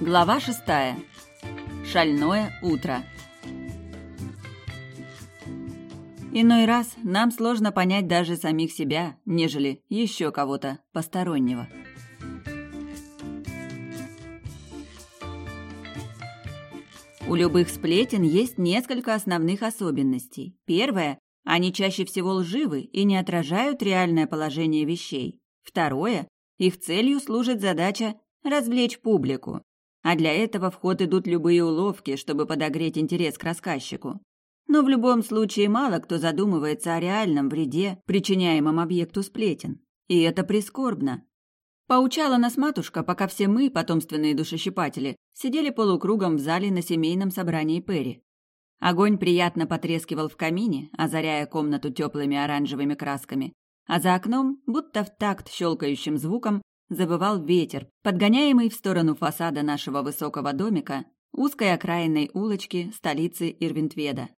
Глава шестая. Шальное утро. Иной раз нам сложно понять даже самих себя, нежели еще кого-то постороннего. У любых сплетен есть несколько основных особенностей. Первое – они чаще всего лживы и не отражают реальное положение вещей. Второе – их целью служит задача развлечь публику. А для этого в ход идут любые уловки, чтобы подогреть интерес к рассказчику. Но в любом случае мало кто задумывается о реальном вреде, причиняемом объекту сплетен. И это прискорбно. Поучала нас матушка, пока все мы, потомственные душещипатели, сидели полукругом в зале на семейном собрании Перри. Огонь приятно потрескивал в камине, озаряя комнату теплыми оранжевыми красками, а за окном, будто в такт щелкающим звуком, забывал ветер, подгоняемый в сторону фасада нашего высокого домика, узкой окраинной улочки столицы Ирвинтведа.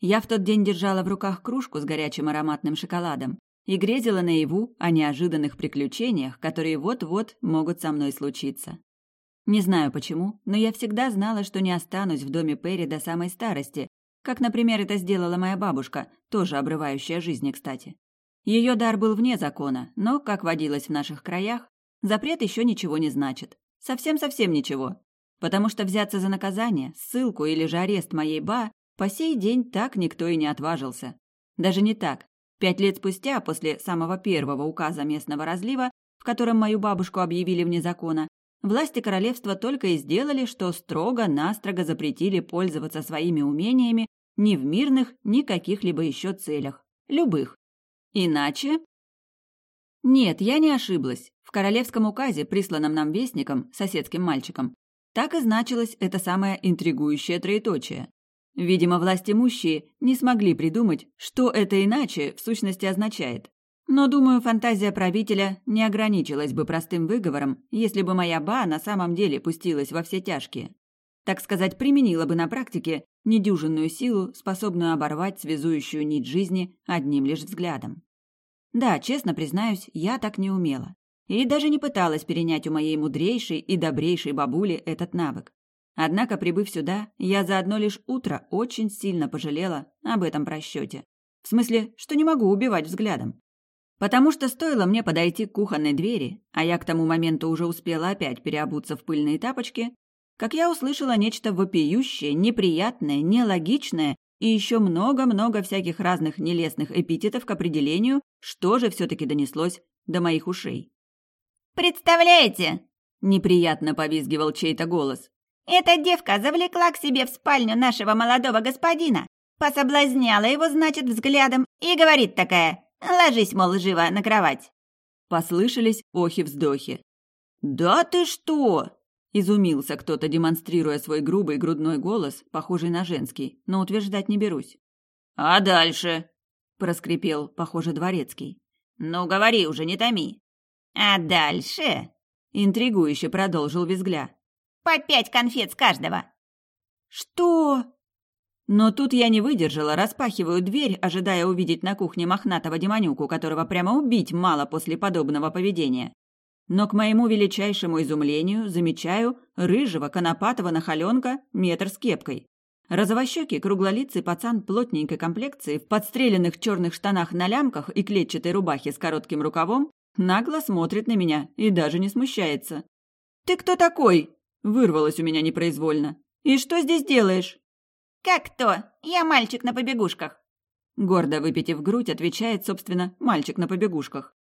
Я в тот день держала в руках кружку с горячим ароматным шоколадом, и грезила наяву о неожиданных приключениях, которые вот-вот могут со мной случиться. Не знаю почему, но я всегда знала, что не останусь в доме Перри до самой старости, как, например, это сделала моя бабушка, тоже обрывающая жизни, кстати. Ее дар был вне закона, но, как водилось в наших краях, запрет еще ничего не значит. Совсем-совсем ничего. Потому что взяться за наказание, ссылку или же арест моей ба по сей день так никто и не отважился. Даже не так. Пять лет спустя, после самого первого указа местного разлива, в котором мою бабушку объявили вне закона, власти королевства только и сделали, что строго-настрого запретили пользоваться своими умениями ни в мирных, ни каких-либо еще целях. Любых. Иначе... Нет, я не ошиблась. В королевском указе, присланном нам вестником, соседским мальчиком, так и значилось это самое интригующее троеточие. Видимо, властимущие не смогли придумать, что это иначе в сущности означает. Но, думаю, фантазия правителя не ограничилась бы простым выговором, если бы моя ба на самом деле пустилась во все тяжкие. Так сказать, применила бы на практике недюжинную силу, способную оборвать связующую нить жизни одним лишь взглядом. Да, честно признаюсь, я так не умела. И даже не пыталась перенять у моей мудрейшей и добрейшей бабули этот навык. Однако, прибыв сюда, я за одно лишь утро очень сильно пожалела об этом просчете. В смысле, что не могу убивать взглядом. Потому что стоило мне подойти к кухонной двери, а я к тому моменту уже успела опять переобуться в пыльные тапочки, как я услышала нечто вопиющее, неприятное, нелогичное и еще много-много всяких разных нелестных эпитетов к определению, что же все-таки донеслось до моих ушей. «Представляете?» – неприятно повизгивал чей-то голос. Эта девка завлекла к себе в спальню нашего молодого господина, пособлазняла его, значит, взглядом и говорит такая «Ложись, мол, живо на кровать». Послышались охи-вздохи. «Да ты что!» – изумился кто-то, демонстрируя свой грубый грудной голос, похожий на женский, но утверждать не берусь. «А дальше?» – проскрипел, похоже, дворецкий. «Ну, говори уже, не томи». «А дальше?» – интригующе продолжил визгля. По пять конфет с каждого. Что? Но тут я не выдержала, распахиваю дверь, ожидая увидеть на кухне мохнатого демонюку, которого прямо убить мало после подобного поведения. Но к моему величайшему изумлению замечаю рыжего конопатого нахаленка метр с кепкой. Розовощекий, круглолицый пацан плотненькой комплекции, в подстреленных черных штанах на лямках и клетчатой рубахе с коротким рукавом, нагло смотрит на меня и даже не смущается. «Ты кто такой?» Вырвалось у меня непроизвольно. «И что здесь делаешь?» «Как то? Я мальчик на побегушках». Гордо выпитив грудь, отвечает, собственно, мальчик на побегушках.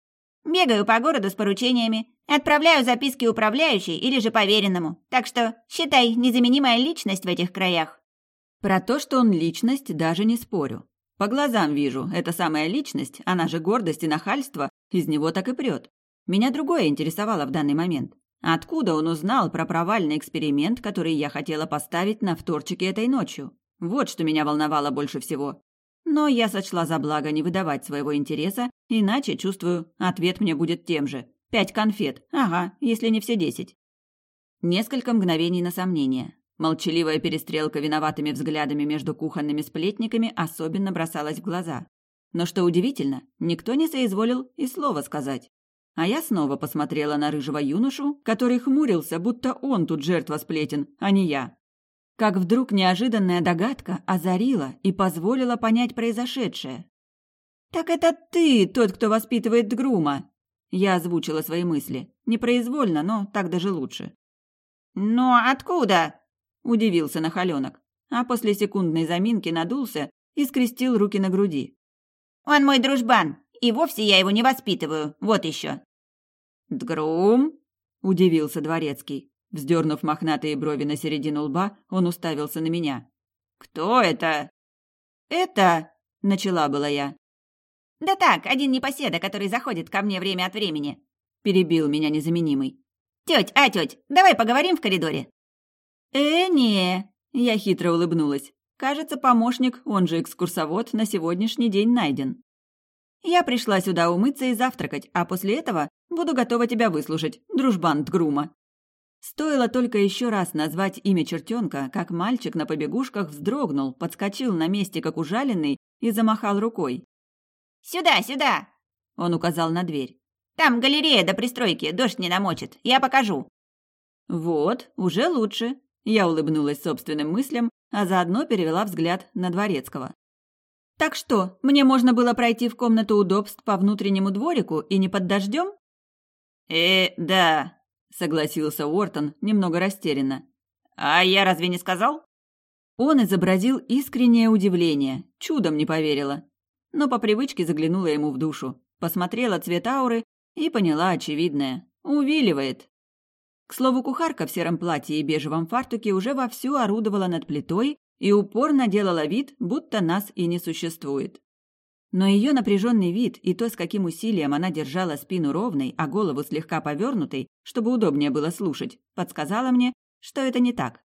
«Бегаю по городу с поручениями, отправляю записки управляющей или же поверенному, так что, считай, незаменимая личность в этих краях». Про то, что он личность, даже не спорю. По глазам вижу, эта самая личность, она же гордость и нахальство, из него так и прет. Меня другое интересовало в данный момент. Откуда он узнал про провальный эксперимент, который я хотела поставить на вторчике этой ночью? Вот что меня волновало больше всего. Но я сочла за благо не выдавать своего интереса, иначе, чувствую, ответ мне будет тем же. Пять конфет. Ага, если не все десять. Несколько мгновений на сомнение. Молчаливая перестрелка виноватыми взглядами между кухонными сплетниками особенно бросалась в глаза. Но что удивительно, никто не соизволил и слова сказать. А я снова посмотрела на рыжего юношу, который хмурился, будто он тут жертва сплетен, а не я. Как вдруг неожиданная догадка озарила и позволила понять произошедшее. «Так это ты тот, кто воспитывает Грума!» Я озвучила свои мысли. Непроизвольно, но так даже лучше. «Но откуда?» – удивился Нахаленок, а после секундной заминки надулся и скрестил руки на груди. «Он мой дружбан, и вовсе я его не воспитываю, вот еще». «Дгрум?» – удивился дворецкий. Вздернув мохнатые брови на середину лба, он уставился на меня. «Кто это?» «Это...» – начала была я. «Да так, один непоседа, который заходит ко мне время от времени», – перебил меня незаменимый. «Теть, а, теть, давай поговорим в коридоре». «Э, не...» – я хитро улыбнулась. «Кажется, помощник, он же экскурсовод, на сегодняшний день найден». Я пришла сюда умыться и завтракать, а после этого буду готова тебя выслушать, дружбан Тгрума». Стоило только еще раз назвать имя чертенка, как мальчик на побегушках вздрогнул, подскочил на месте, как ужаленный, и замахал рукой. «Сюда, сюда!» – он указал на дверь. «Там галерея до пристройки, дождь не намочит. Я покажу». «Вот, уже лучше», – я улыбнулась собственным мыслям, а заодно перевела взгляд на Дворецкого. Так что, мне можно было пройти в комнату удобств по внутреннему дворику и не под дождем? Э, да, согласился Уортон, немного растерянно. А я разве не сказал? Он изобразил искреннее удивление, чудом не поверила. Но по привычке заглянула ему в душу, посмотрела цвет ауры и поняла очевидное. Увиливает. К слову, кухарка в сером платье и бежевом фартуке уже вовсю орудовала над плитой, и упорно делала вид, будто нас и не существует. Но ее напряженный вид и то, с каким усилием она держала спину ровной, а голову слегка повернутой, чтобы удобнее было слушать, подсказала мне, что это не так.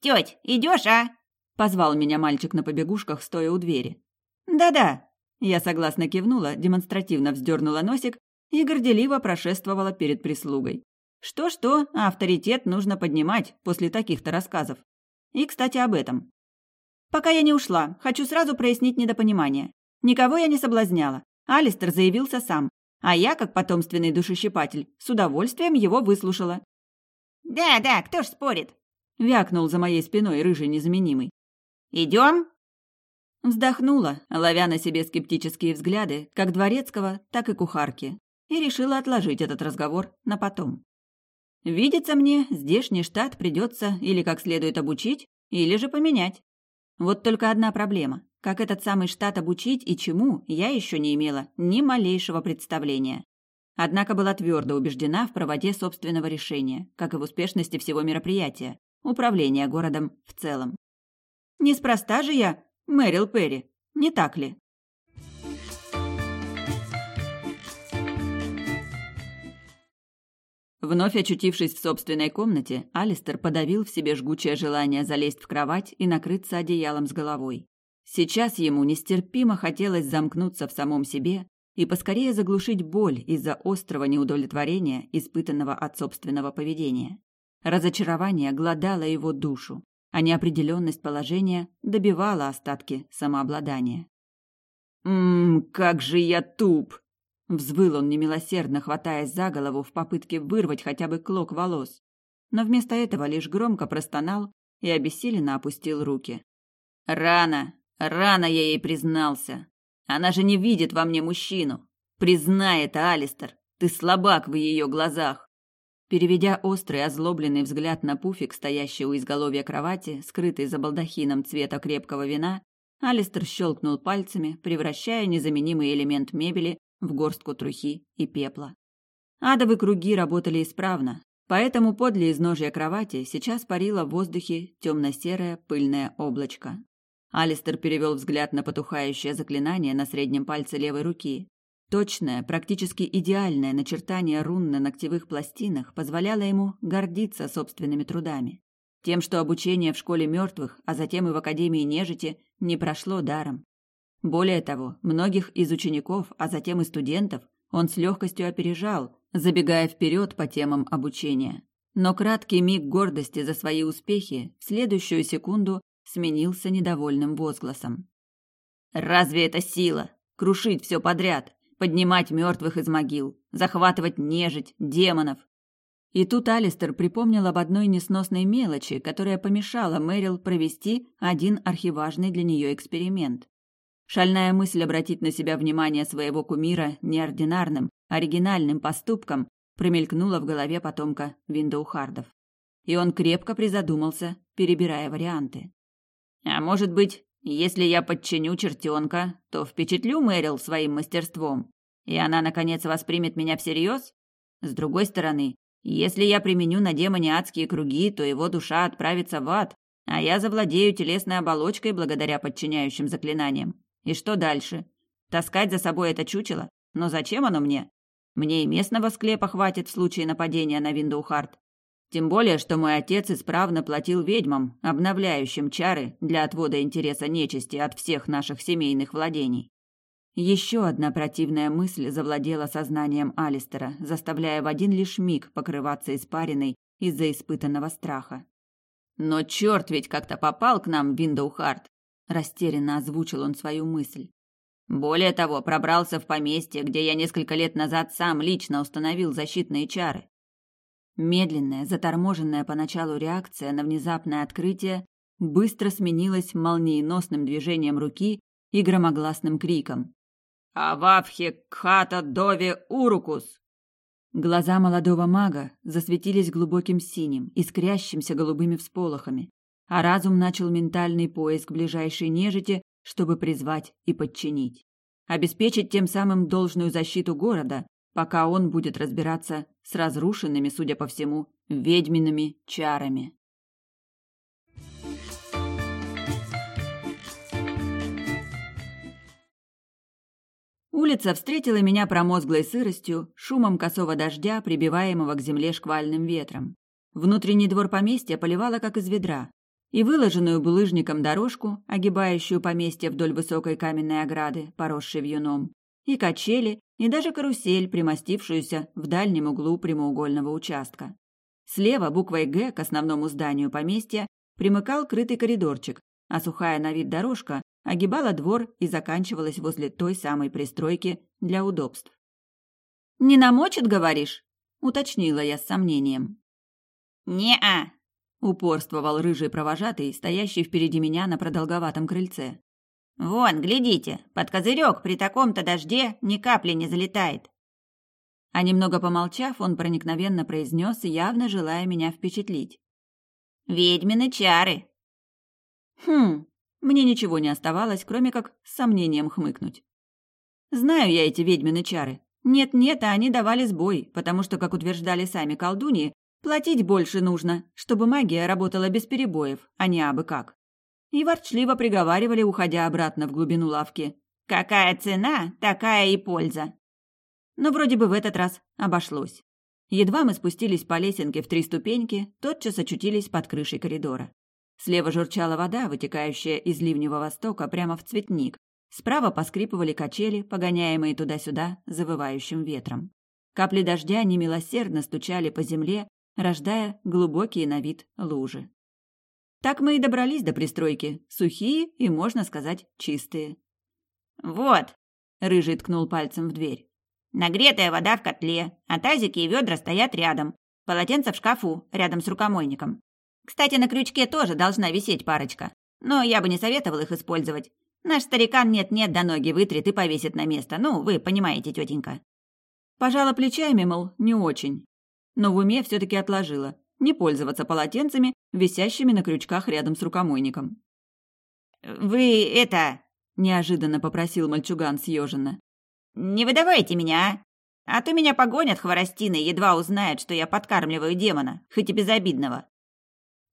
«Теть, идешь, а?» – позвал меня мальчик на побегушках, стоя у двери. «Да-да», – я согласно кивнула, демонстративно вздернула носик и горделиво прошествовала перед прислугой. Что-что, а авторитет нужно поднимать после таких-то рассказов. И, кстати, об этом. Пока я не ушла, хочу сразу прояснить недопонимание. Никого я не соблазняла. Алистер заявился сам, а я, как потомственный душещипатель, с удовольствием его выслушала. «Да, да, кто ж спорит?» — вякнул за моей спиной рыжий незаменимый. «Идем?» Вздохнула, ловя на себе скептические взгляды как дворецкого, так и кухарки, и решила отложить этот разговор на потом. Видится мне, здешний штат придется или как следует обучить, или же поменять. Вот только одна проблема. Как этот самый штат обучить и чему, я еще не имела ни малейшего представления. Однако была твердо убеждена в правоте собственного решения, как и в успешности всего мероприятия, управления городом в целом. Неспроста же я Мэрил Перри, не так ли? Вновь очутившись в собственной комнате, Алистер подавил в себе жгучее желание залезть в кровать и накрыться одеялом с головой. Сейчас ему нестерпимо хотелось замкнуться в самом себе и поскорее заглушить боль из-за острого неудовлетворения, испытанного от собственного поведения. Разочарование глодало его душу, а неопределенность положения добивала остатки самообладания. «Ммм, как же я туп!» Взвыл он немилосердно, хватаясь за голову в попытке вырвать хотя бы клок волос. Но вместо этого лишь громко простонал и обессиленно опустил руки. «Рано, рано я ей признался. Она же не видит во мне мужчину. Признай это, Алистер, ты слабак в ее глазах». Переведя острый, озлобленный взгляд на пуфик, стоящий у изголовья кровати, скрытый за балдахином цвета крепкого вина, Алистер щелкнул пальцами, превращая незаменимый элемент мебели в горстку трухи и пепла. Адовые круги работали исправно, поэтому подле изножья кровати сейчас парило в воздухе темно-серое пыльное облачко. Алистер перевел взгляд на потухающее заклинание на среднем пальце левой руки. Точное, практически идеальное начертание рун на ногтевых пластинах позволяло ему гордиться собственными трудами. Тем, что обучение в школе мертвых, а затем и в Академии нежити, не прошло даром. Более того, многих из учеников, а затем и студентов, он с легкостью опережал, забегая вперед по темам обучения. Но краткий миг гордости за свои успехи в следующую секунду сменился недовольным возгласом. «Разве это сила? Крушить все подряд? поднимать мертвых из могил, захватывать нежить, демонов. И тут Алистер припомнил об одной несносной мелочи, которая помешала Мэрил провести один архиважный для нее эксперимент. Шальная мысль обратить на себя внимание своего кумира неординарным, оригинальным поступком промелькнула в голове потомка Виндоухардов. И он крепко призадумался, перебирая варианты. А может быть, если я подчиню чертенка, то впечатлю Мэрил своим мастерством, и она, наконец, воспримет меня всерьез? С другой стороны, если я применю на демоне адские круги, то его душа отправится в ад, а я завладею телесной оболочкой благодаря подчиняющим заклинаниям. И что дальше? Таскать за собой это чучело? Но зачем оно мне? Мне и местного склепа хватит в случае нападения на Виндоухард. Тем более, что мой отец исправно платил ведьмам, обновляющим чары для отвода интереса нечисти от всех наших семейных владений. Еще одна противная мысль завладела сознанием Алистера, заставляя в один лишь миг покрываться испариной из-за испытанного страха. «Но черт ведь как-то попал к нам в Виндоухард!» Растерянно озвучил он свою мысль. Более того, пробрался в поместье, где я несколько лет назад сам лично установил защитные чары. Медленная, заторможенная поначалу реакция на внезапное открытие быстро сменилась молниеносным движением руки и громогласным криком. «Ававхе кхата дове урукус!» Глаза молодого мага засветились глубоким синим, искрящимся голубыми всполохами, а разум начал ментальный поиск ближайшей нежити, чтобы призвать и подчинить. Обеспечить тем самым должную защиту города, пока он будет разбираться с разрушенными, судя по всему, ведьмиными чарами. Улица встретила меня промозглой сыростью, шумом косого дождя, прибиваемого к земле шквальным ветром. Внутренний двор поместья поливало как из ведра, и выложенную булыжником дорожку, огибающую поместье вдоль высокой каменной ограды, поросшей вьюном, и качели, и даже карусель, примостившуюся в дальнем углу прямоугольного участка. Слева буквой «Г» к основному зданию поместья примыкал крытый коридорчик, а сухая на вид дорожка огибала двор и заканчивалась возле той самой пристройки для удобств. «Не намочит, говоришь?» — уточнила я с сомнением. «Не-а», — упорствовал рыжий провожатый, стоящий впереди меня на продолговатом крыльце. «Вон, глядите, под козырек при таком-то дожде ни капли не залетает». А немного помолчав, он проникновенно произнес, явно желая меня впечатлить. «Ведьмины чары». «Хм, мне ничего не оставалось, кроме как с сомнением хмыкнуть. Знаю я эти ведьмины чары. Нет-нет, а они давали сбой, потому что, как утверждали сами колдуньи, платить больше нужно, чтобы магия работала без перебоев, а не абы как и ворчливо приговаривали, уходя обратно в глубину лавки. «Какая цена, такая и польза!» Но вроде бы в этот раз обошлось. Едва мы спустились по лесенке в три ступеньки, тотчас очутились под крышей коридора. Слева журчала вода, вытекающая из ливневого востока прямо в цветник. Справа поскрипывали качели, погоняемые туда-сюда завывающим ветром. Капли дождя немилосердно стучали по земле, рождая глубокие на вид лужи. Так мы и добрались до пристройки, сухие и, можно сказать, чистые. «Вот!» — Рыжий ткнул пальцем в дверь. «Нагретая вода в котле, а тазики и ведра стоят рядом. Полотенце в шкафу, рядом с рукомойником. Кстати, на крючке тоже должна висеть парочка. Но я бы не советовал их использовать. Наш старикан нет-нет до ноги вытрет и повесит на место. Ну, вы понимаете, тетенька». Пожала плечами, мол, не очень. Но в уме все таки отложила не пользоваться полотенцами, висящими на крючках рядом с рукомойником. «Вы это...» – неожиданно попросил мальчуган съеженно. «Не выдавайте меня, а? А то меня погонят хворостины, едва узнают, что я подкармливаю демона, хоть и безобидного».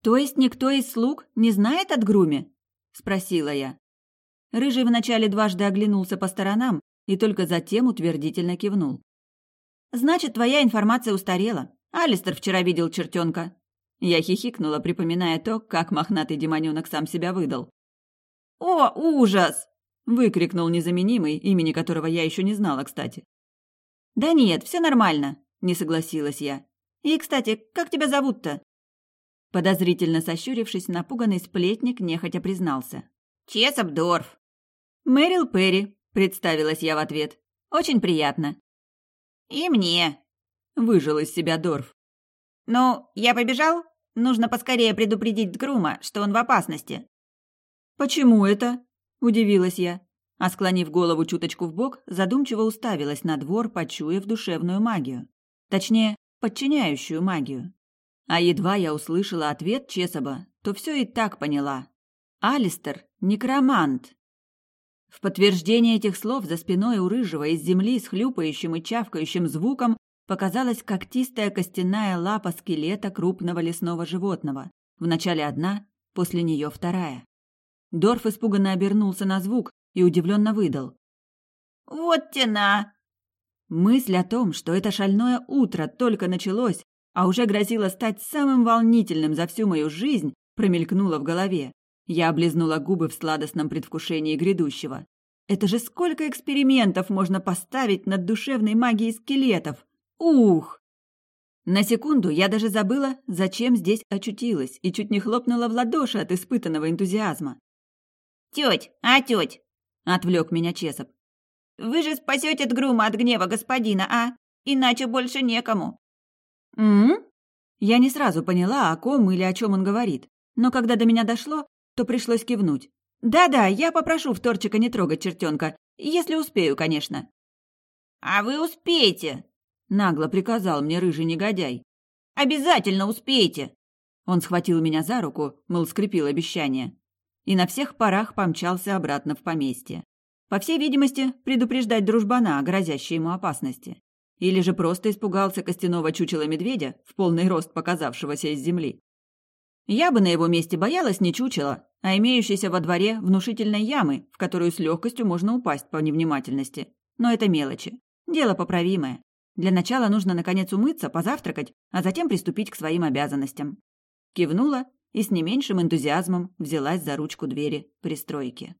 «То есть никто из слуг не знает от Груме?» – спросила я. Рыжий вначале дважды оглянулся по сторонам и только затем утвердительно кивнул. «Значит, твоя информация устарела. Алистер вчера видел чертенка. Я хихикнула, припоминая то, как мохнатый демонёнок сам себя выдал. «О, ужас!» – выкрикнул незаменимый, имени которого я еще не знала, кстати. «Да нет, все нормально», – не согласилась я. «И, кстати, как тебя зовут-то?» Подозрительно сощурившись, напуганный сплетник нехотя признался. «Чесоп Дорф». «Мэрил Перри», – представилась я в ответ. Очень приятно. И мне. Выжил из себя Дорф. Ну, я побежал? Нужно поскорее предупредить Грума, что он в опасности. Почему это? Удивилась я, а склонив голову чуточку в бок, задумчиво уставилась на двор, почуяв душевную магию. Точнее, подчиняющую магию. А едва я услышала ответ Чесоба, то все и так поняла. Алистер — некромант. В подтверждение этих слов за спиной у рыжего из земли с хлюпающим и чавкающим звуком показалась когтистая костяная лапа скелета крупного лесного животного. Вначале одна, после нее вторая. Дорф испуганно обернулся на звук и удивленно выдал. «Вот тена!» Мысль о том, что это шальное утро только началось, а уже грозило стать самым волнительным за всю мою жизнь, промелькнула в голове. Я облизнула губы в сладостном предвкушении грядущего. Это же сколько экспериментов можно поставить над душевной магией скелетов! Ух! На секунду я даже забыла, зачем здесь очутилась, и чуть не хлопнула в ладоши от испытанного энтузиазма. «Теть, а теть?» — отвлек меня Чесоп. «Вы же спасете Тгрума от гнева господина, а? Иначе больше некому». «М?», Я не сразу поняла, о ком или о чем он говорит, но когда до меня дошло, то пришлось кивнуть. «Да-да, я попрошу вторчика не трогать чертенка, если успею, конечно». «А вы успеете!» — нагло приказал мне рыжий негодяй. «Обязательно успеете!» Он схватил меня за руку, мол, скрепил обещание. И на всех парах помчался обратно в поместье. По всей видимости, предупреждать дружбана о грозящей ему опасности. Или же просто испугался костяного чучела медведя, в полный рост показавшегося из земли. Я бы на его месте боялась не чучела, а имеющейся во дворе внушительной ямы, в которую с легкостью можно упасть по невнимательности. Но это мелочи. Дело поправимое. Для начала нужно, наконец, умыться, позавтракать, а затем приступить к своим обязанностям. Кивнула и с не меньшим энтузиазмом взялась за ручку двери пристройки.